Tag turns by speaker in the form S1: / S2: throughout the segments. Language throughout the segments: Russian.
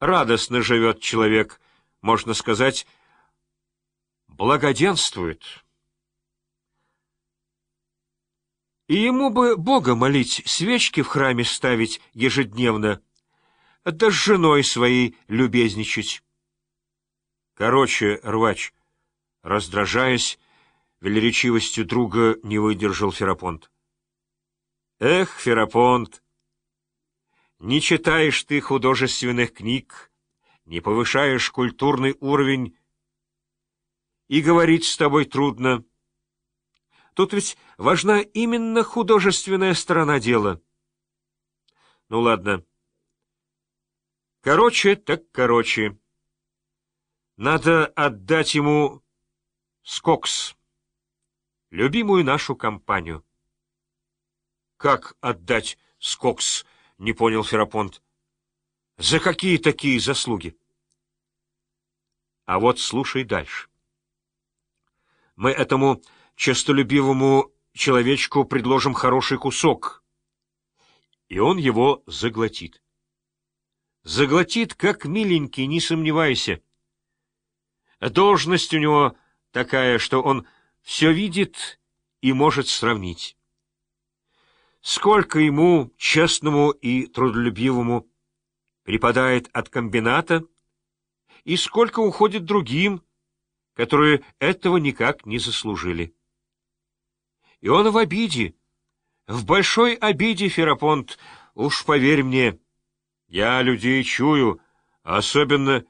S1: радостно живет человек, можно сказать, благоденствует. И ему бы Бога молить, свечки в храме ставить ежедневно, да с женой своей любезничать. Короче, рвач, раздражаясь, велеречивостью друга не выдержал Ферапонт. Эх, Ферапонт, не читаешь ты художественных книг, не повышаешь культурный уровень, и говорить с тобой трудно. Тут ведь важна именно художественная сторона дела. Ну, ладно. Короче, так короче. Надо отдать ему Скокс, любимую нашу компанию. — Как отдать Скокс? — не понял Ферапонт. — За какие такие заслуги? А вот слушай дальше. Мы этому честолюбивому человечку предложим хороший кусок, и он его заглотит. Заглотит, как миленький, не сомневайся. Должность у него такая, что он все видит и может сравнить. Сколько ему, честному и трудолюбивому, припадает от комбината, и сколько уходит другим, которые этого никак не заслужили. И он в обиде, в большой обиде, Ферапонт, уж поверь мне, я людей чую, особенно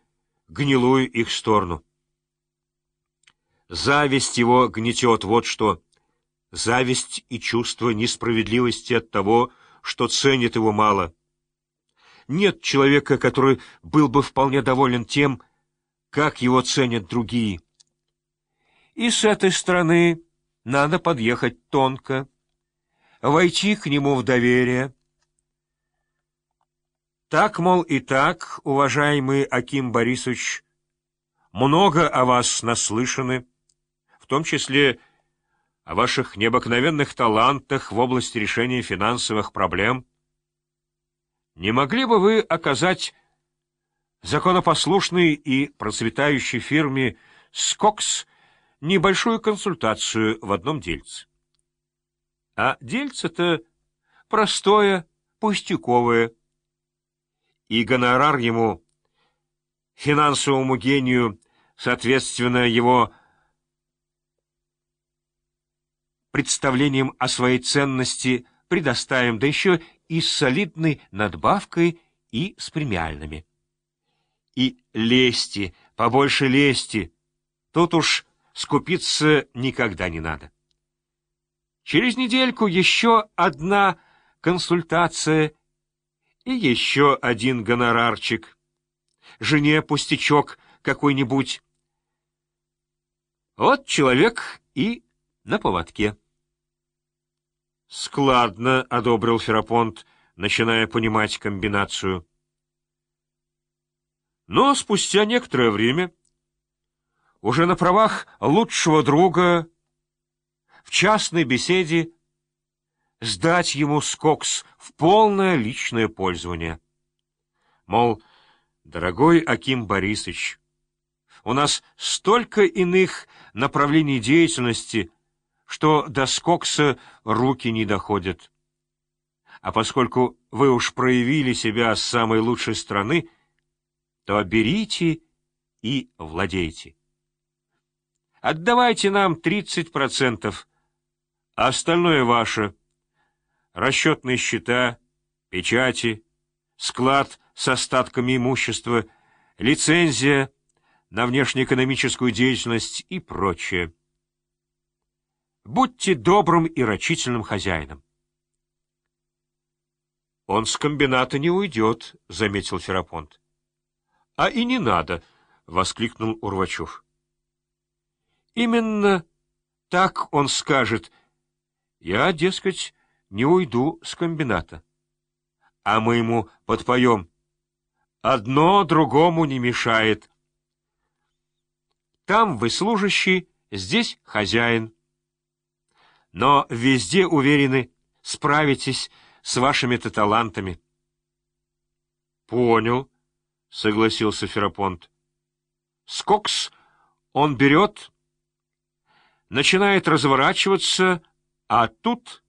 S1: гнилую их сторону. Зависть его гнетет вот что. Зависть и чувство несправедливости от того, что ценит его мало. Нет человека, который был бы вполне доволен тем, как его ценят другие. И с этой стороны надо подъехать тонко, войти к нему в доверие. Так, мол, и так, уважаемый Аким Борисович, много о вас наслышаны, в том числе о ваших необыкновенных талантах в области решения финансовых проблем. Не могли бы вы оказать законопослушной и процветающей фирме «Скокс» небольшую консультацию в одном дельце? А дельце-то простое, пустяковое, и гонорар ему, финансовому гению, соответственно, его представлением о своей ценности предоставим, да еще и с солидной надбавкой и с премиальными. И лести, побольше лести, тут уж скупиться никогда не надо. Через недельку еще одна консультация и еще один гонорарчик. Жене пустячок какой-нибудь. Вот человек и на поводке. Складно одобрил Ферапонт, начиная понимать комбинацию. Но спустя некоторое время, уже на правах лучшего друга, в частной беседе, сдать ему скокс в полное личное пользование. Мол, дорогой Аким Борисович, у нас столько иных направлений деятельности — что до скокса руки не доходят. А поскольку вы уж проявили себя с самой лучшей стороны, то берите и владейте. Отдавайте нам 30%, а остальное ваше. Расчетные счета, печати, склад с остатками имущества, лицензия на внешнеэкономическую деятельность и прочее. Будьте добрым и рачительным хозяином. — Он с комбината не уйдет, — заметил Ферапонт. — А и не надо, — воскликнул Урвачев. — Именно так он скажет. Я, дескать, не уйду с комбината. А мы ему подпоем. Одно другому не мешает. Там вы служащий, здесь хозяин но везде уверены, справитесь с вашими-то талантами. — Понял, — согласился Ферапонт. Скокс он берет, начинает разворачиваться, а тут...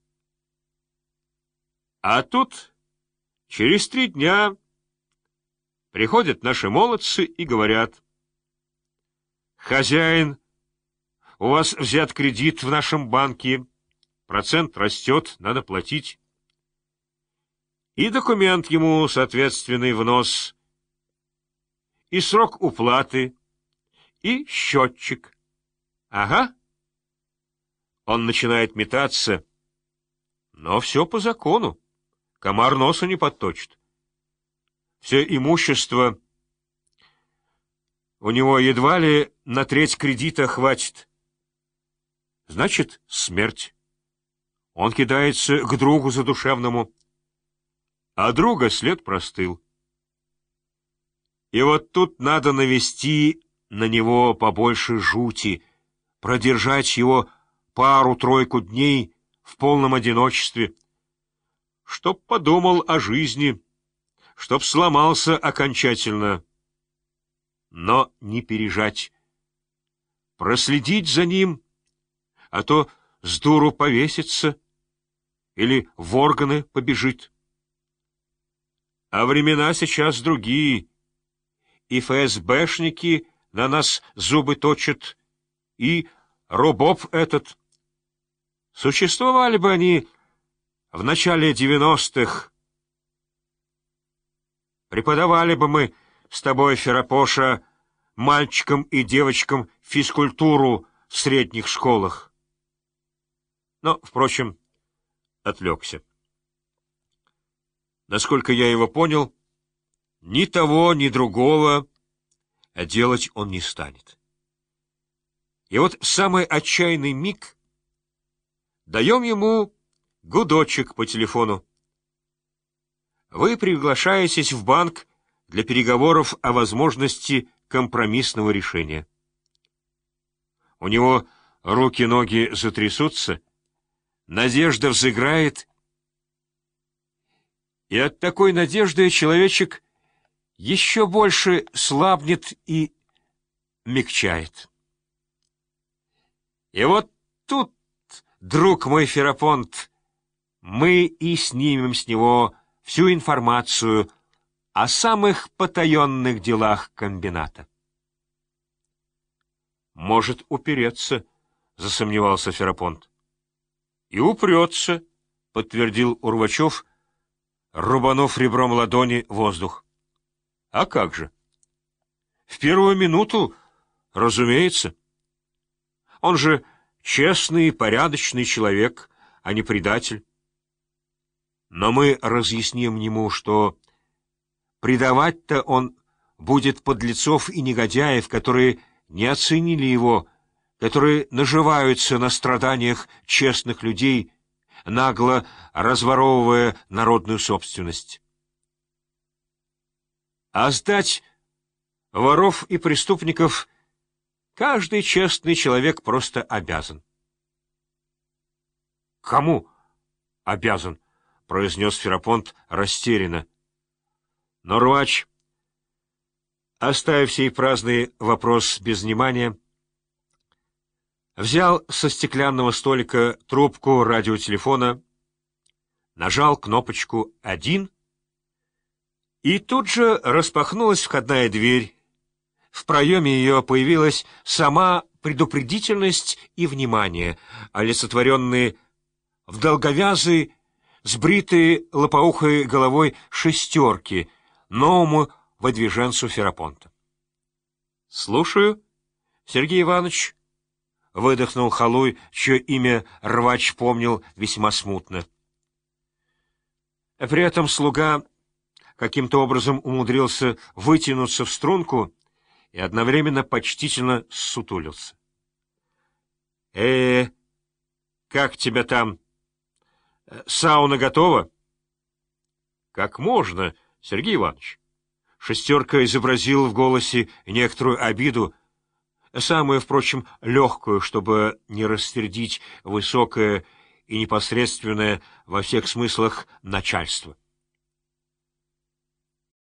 S1: А тут через три дня приходят наши молодцы и говорят, «Хозяин, у вас взят кредит в нашем банке, процент растет, надо платить». И документ ему соответственный в нос, и срок уплаты, и счетчик. Ага. Он начинает метаться, но все по закону. Комар носа не подточит. Все имущество у него едва ли на треть кредита хватит. Значит, смерть. Он кидается к другу задушевному, а друга след простыл. И вот тут надо навести на него побольше жути, продержать его пару-тройку дней в полном одиночестве, чтоб подумал о жизни, чтоб сломался окончательно. Но не пережать, проследить за ним, а то с дуру повесится или в органы побежит. А времена сейчас другие, и ФСБшники — на нас зубы точат, и робоб этот. Существовали бы они в начале девяностых. Преподавали бы мы с тобой, Ферапоша, мальчикам и девочкам физкультуру в средних школах. Но, впрочем, отвлекся. Насколько я его понял, ни того, ни другого делать он не станет. И вот самый отчаянный миг даем ему гудочек по телефону. Вы приглашаетесь в банк для переговоров о возможности компромиссного решения. У него руки-ноги затрясутся, надежда взыграет, и от такой надежды человечек еще больше слабнет и мягчает. И вот тут, друг мой Ферапонт, мы и снимем с него всю информацию о самых потаенных делах комбината. «Может упереться», — засомневался Ферапонт. «И упрется», — подтвердил Урвачев, рубанув ребром ладони воздух. А как же? В первую минуту, разумеется. Он же честный и порядочный человек, а не предатель. Но мы разъясним ему, что предавать-то он будет подлецов и негодяев, которые не оценили его, которые наживаются на страданиях честных людей, нагло разворовывая народную собственность а сдать воров и преступников каждый честный человек просто обязан. — Кому обязан? — произнес Ферапонт растерянно. Но рвач, оставив сей праздный вопрос без внимания, взял со стеклянного столика трубку радиотелефона, нажал кнопочку «один» И тут же распахнулась входная дверь. В проеме ее появилась сама предупредительность и внимание, олицетворенные в долговязой, сбритой лопоухой головой шестерки, новому выдвиженцу Ферапонта. — Слушаю, Сергей Иванович, — выдохнул Халуй, чье имя рвач помнил весьма смутно. При этом слуга каким-то образом умудрился вытянуться в струнку и одновременно почтительно сутулился. э, -э как тебя там? Сауна готова?» «Как можно, Сергей Иванович?» Шестерка изобразил в голосе некоторую обиду, самую, впрочем, легкую, чтобы не растердить высокое и непосредственное во всех смыслах начальство.